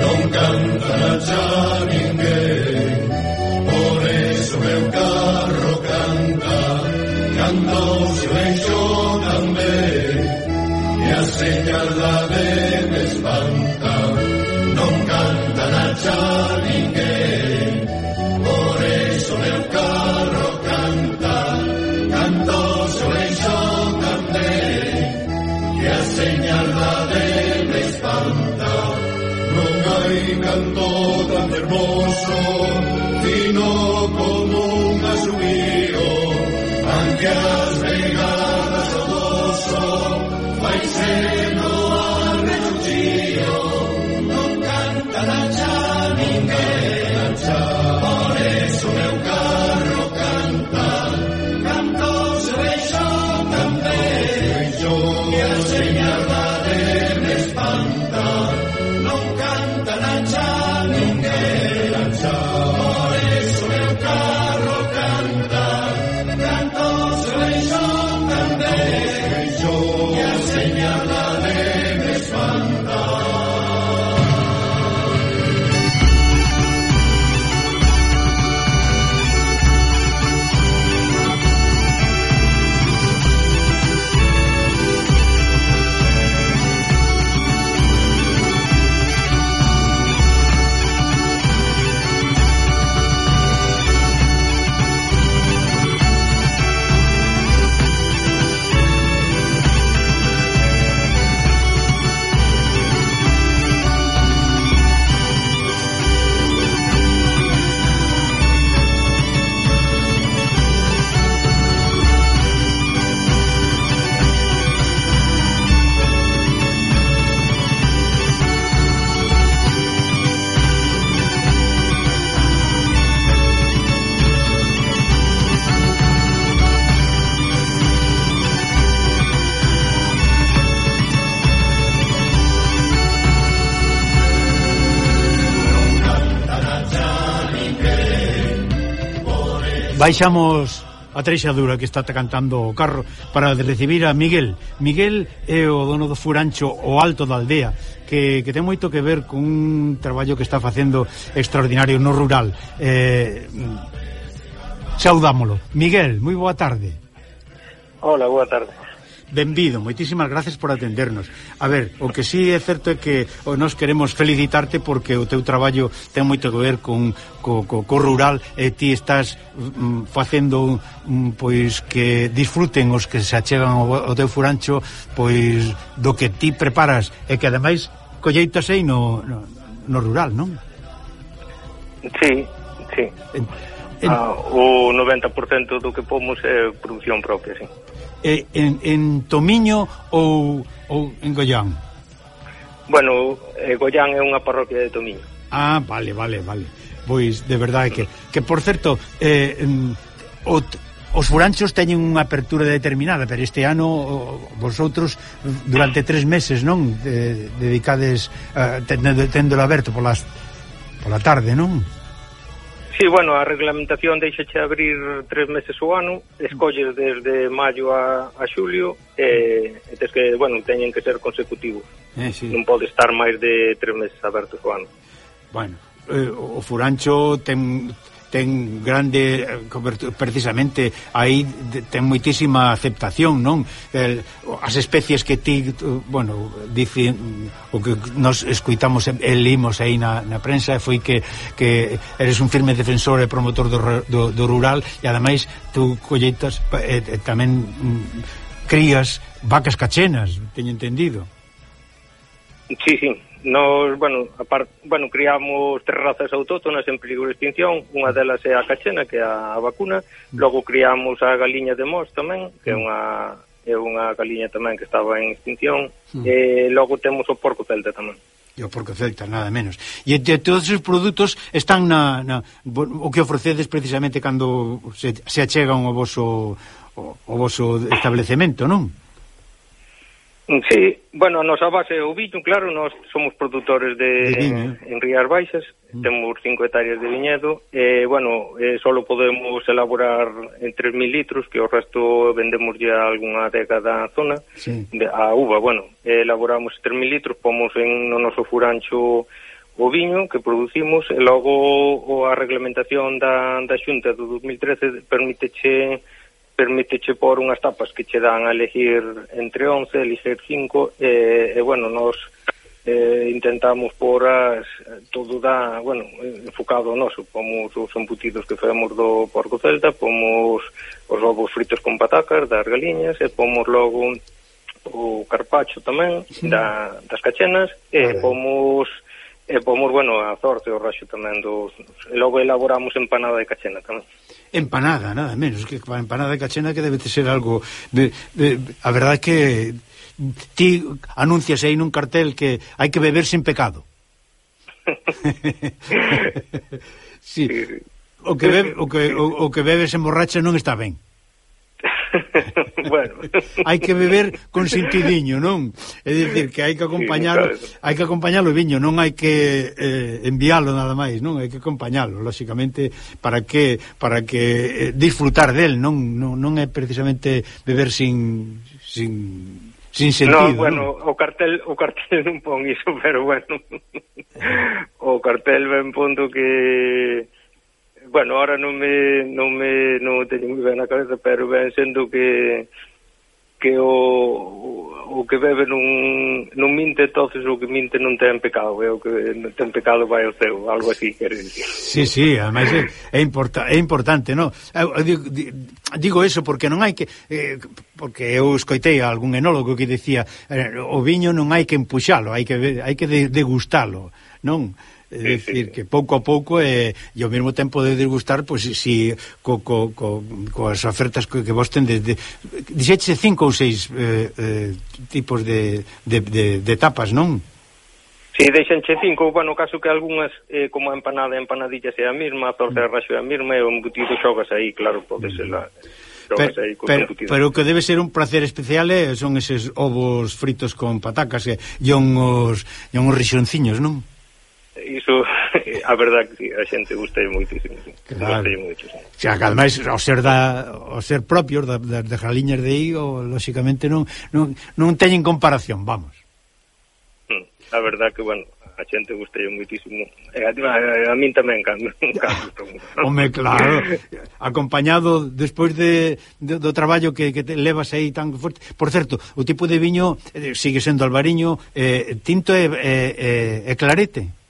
Non canta xa ninguén Por eso meu carro canta. Canta o silencio tamén E a señal da ben espanta reposo, sino como un asubío, ante las. Baixamos a treixadura que está cantando o carro para recibir a Miguel. Miguel é o dono do furancho o alto da aldea, que, que ten moito que ver con un traballo que está facendo extraordinario no rural. Eh, mm, saudámolo. Miguel, moi boa tarde. Hola, boa tarde. Benvido, moitísimas gracias por atendernos. A ver, o que sí é certo é que nos queremos felicitarte porque o teu traballo ten moito que ver con co, co, co rural e ti estás mm, facendo mm, pois que disfruten os que se achegan ao, ao teu furancho pois do que ti preparas e que ademais colleitas aí no, no, no rural, non? Sí, sí. En, en... Ah, o 90% do que pomos é produción propia, sí eh, en, en Tomiño ou, ou en Goián? Bueno, eh, Goián é unha parroquia de Tomiño. Ah, vale, vale, vale. Pois, de verdade que... Que, por certo, eh, o, os furanchos teñen unha apertura determinada, pero este ano vosotros durante tres meses, non? De, dedicades, eh, tendo, tendola aberto polas, pola tarde, non? Sí, bueno, a reglamentación deixache abrir tres meses o ano, escolles desde maio a, a xulio, e, e tes que, bueno, teñen que ser consecutivos. Eh, sí. Non pode estar máis de tres meses abertos o ano. Bueno, eh, o Furancho ten ten grande precisamente aí ten moitísima aceptación, non? El, as especies que ti, bueno, dicen o que nos escuitamos e limos aí na, na prensa foi que, que eres un firme defensor e promotor do, do, do rural e ademais tú colleitas eh, tamén mm, crías vacas cachenas, teño entendido. Sí, sí, Nos, bueno, apart, bueno, criamos tres razas autóctonas en peligro de extinción, unha delas é a cachena, que é a vacuna, mm. logo criamos a galiña de mos tamén, que é mm. unha é unha galiña tamén que estaba en extinción, mm. e logo temos o porco celta tamén. E o porco celta, nada menos. E de todos os produtos están na, na o que ofrecedes precisamente cando se, se achegan ao voso o, o voso establecemento, non? Sí, bueno, a nosa base é o viño, claro, nós somos produtores de, de viño. en Rías Baixas, mm. temos 5 hectáreas de viñedo, e, eh, bueno, eh, só podemos elaborar en 3.000 litros, que o resto vendemos ya algunha década a zona, sí. de, a uva, bueno, eh, elaboramos 3.000 litros, pomos en no noso furancho o viño que producimos, e logo o, a reglamentación da, da xunta do 2013 permiteche permiteche por unhas tapas que che dan a elegir entre 11, elegir 5 e, eh, e bueno, nos eh, intentamos por as, todo da, bueno, enfocado ao noso, pomos os embutidos que femos do porco celta, pomos os ovos fritos con patacas das galiñas e pomos logo o carpacho tamén da, das cachenas e vale. pomos E pois, pomos, bueno, a sorte o raxo tamén dos... E logo elaboramos empanada de cachena tamén. Empanada, nada menos, que empanada de cachena que debe de ser algo... De, de, a verdade é que ti anuncias aí nun cartel que hai que beber sin pecado. sí. O que, bebe, o, que, o, o que bebes sen borracha non está ben. bueno. hai que beber con sentidiño, non? É dicir que hai que acompañalo, sí, claro. hai que acompañalo viño, non hai que eh, enviálo nada máis, non? Hai que acompañalo, lógicamente, para que para que eh, disfrutar del, non, non non é precisamente beber sin sin sin sentido. No, bueno, o cartel o cartel non pon iso, pero bueno. o cartel ben punto que bueno, ahora non me non me non teño moi ben na cabeza, pero ben sendo que que o, o que bebe non, non minte, entonces o que minte non ten pecado, é o que non ten pecado vai ao ceu, algo así, quer dicir. Sí, sí, además é, é, importa, é importante, no? Ah, eu, digo, digo eso porque non hai que... Eh, porque eu escoitei a algún enólogo que dicía eh, o viño non hai que empuxalo, hai que, hai que degustalo, non? É sí, dicir, sí. que pouco a pouco eh, e ao mesmo tempo de degustar pois, pues, si co, co, co, coas ofertas que, que vos tendes de, dixeche cinco ou seis eh, eh, tipos de, de, de, de tapas, non? Si, sí, deixanche cinco, bueno, caso que algunhas eh, como a empanada, a empanadilla sea a mesma a torta de raxo é a mesma e o embutido xogas aí, claro, pode ser la... Mm. Pero, pero, pero o que debe ser un placer especial eh, son eses ovos fritos con patacas eh, e, os, e os rixonciños, non? iso a verdad que sí, a xente gusta moitísimo. Sí. Claro. Gustalle moitísimo. Sí. Xa, que ademais, ao ser, da, ao ser propios das da, da de, de Igo, lóxicamente non, non, non teñen comparación, vamos. Hmm, a verdad que, bueno, a xente gusta muitísimo e a, a, a min tamén cando, cando Home, claro acompañado despois de, de, do traballo que, que te levas aí tan forte por certo, o tipo de viño eh, sigue sendo albariño eh, tinto e, e, e, e clarete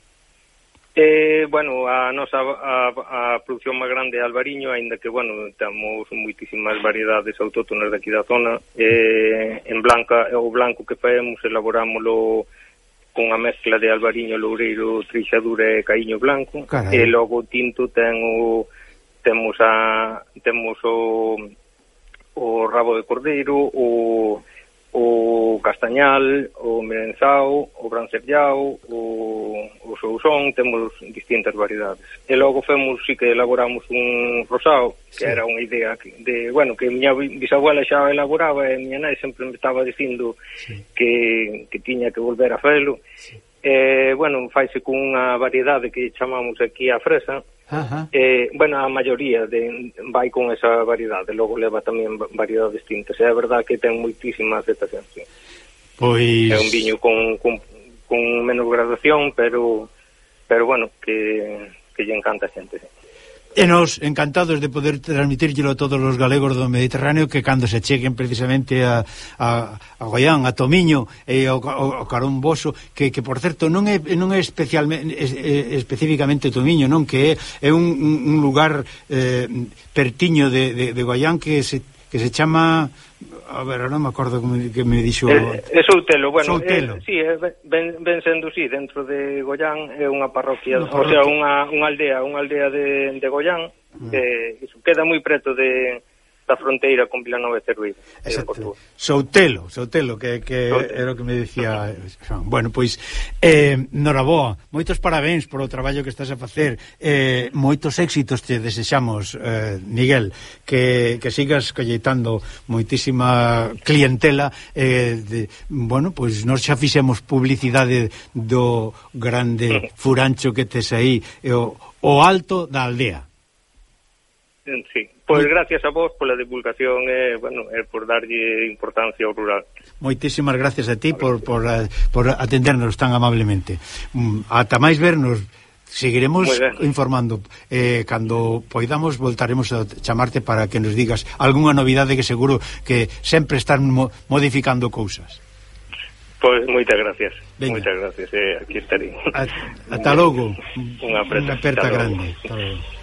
Eh, bueno, a nosa a, a producción máis grande é Albariño, aínda que, bueno, temos moitísimas variedades autóctonas daqui da zona. Eh, en Blanca, o blanco que faemos, elaborámoslo con a mezcla de Albariño, Loureiro, Trixadura e Caíño Blanco. Carai. E logo o tinto ten o, temos a temos o o rabo de cordeiro, o o Castañal, o Merenzao, o Brancellao, o, o Sousón, temos distintas variedades. E logo femos, sí que elaboramos un rosado, que sí. era unha idea que, de, bueno, que miña bisabuela xa elaboraba e miña nai sempre me estaba dicindo sí. que, que tiña que volver a felo. Sí. Bueno, faise cunha variedade que chamamos aquí a fresa, Ajá. Eh, bueno, a maioría de, vai con esa variedade, logo leva tamén variedades distintas. É verdade que ten moitísima aceptación, sí. Pois... É un viño con, con, con menos graduación, pero, pero bueno, que, que lle encanta a xente, sí. E nos encantados de poder transmitirlo a todos os galegos do Mediterráneo que cando se cheguen precisamente a, a, a Goián, a Tomiño e ao, ao Caromboso, que, que por certo non é, non é especialmente es, es, especificamente Tomiño, non que é, é un, un lugar eh, pertiño de, de, de Goián que se, que se chama A ver, non me acordo que me, que me dixo... Eh, é, é eh, Soutelo, bueno, Soutelo. É, sí, é, ben, ben sendo sí, dentro de Goián é unha parroquia, no, parroquia. o sea, unha, unha aldea, unha aldea de, de Goián, mm. que iso, queda moi preto de, da fronteira con Vilanova e Cervís. Exacto. Soutelo, Soutelo, que, que era o que me dicía Bueno, pois, eh, Noraboa, moitos parabéns por o traballo que estás a facer. Eh, moitos éxitos te desexamos, eh, Miguel, que, que sigas colleitando moitísima clientela. Eh, de, bueno, pois nos xa fixemos publicidade do grande furancho que tes aí, eh, o, o alto da aldea. Sí, Pois gracias a vos pola divulgación e, eh, bueno, e eh, por darlle importancia ao rural. Moitísimas gracias a ti por, por, eh, por atendernos tan amablemente. Mm, ata máis vernos seguiremos informando. Eh, cando poidamos voltaremos a chamarte para que nos digas algunha novidade que seguro que sempre están mo modificando cousas. Pois moitas gracias. Venga. moitas gracias, eh, aquí estarei. Ata logo. Unha aperta grande. Hasta logo.